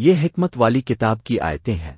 یہ حکمت والی کتاب کی آیتیں ہیں۔